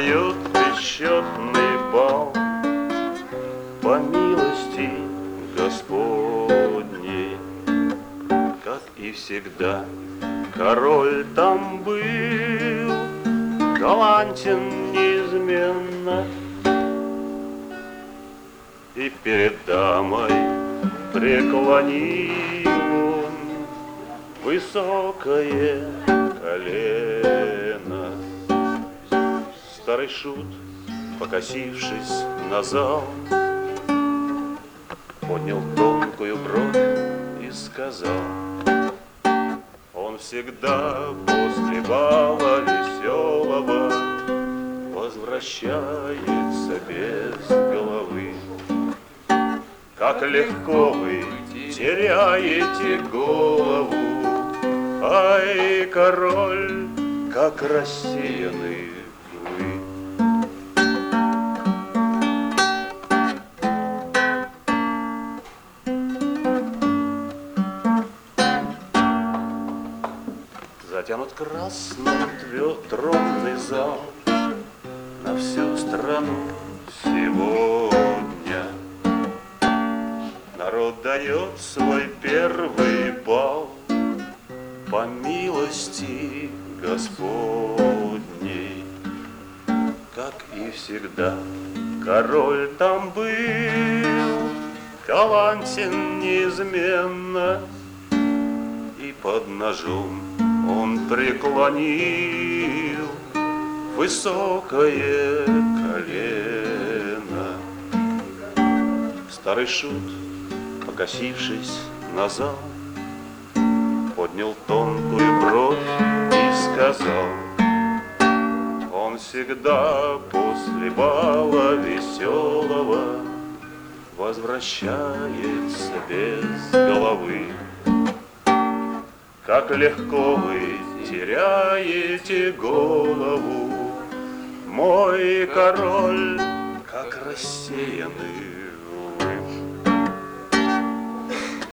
дает бесчетный бал По милости Господней. Как и всегда король там был Галантен неизменно. И перед дамой преклонил он Высокое колено Старый шут, покосившись на зал Поднял тонкую бровь и сказал Он всегда после бала веселого Возвращается без головы. Как легко вы теряете голову Ай, король, как рассеянный Затянут красным тронный зал На всю страну сегодня. Народ дает свой первый бал По милости Господней. Как и всегда, король там был, Галантен неизменно, И под ножом он преклонил Высокое колено. Старый шут, покосившись на зал, Поднял тонкую бровь и сказал, Он всегда после бала веселого Возвращается без головы. Как легко вы теряете голову, Мой король, как рассеянный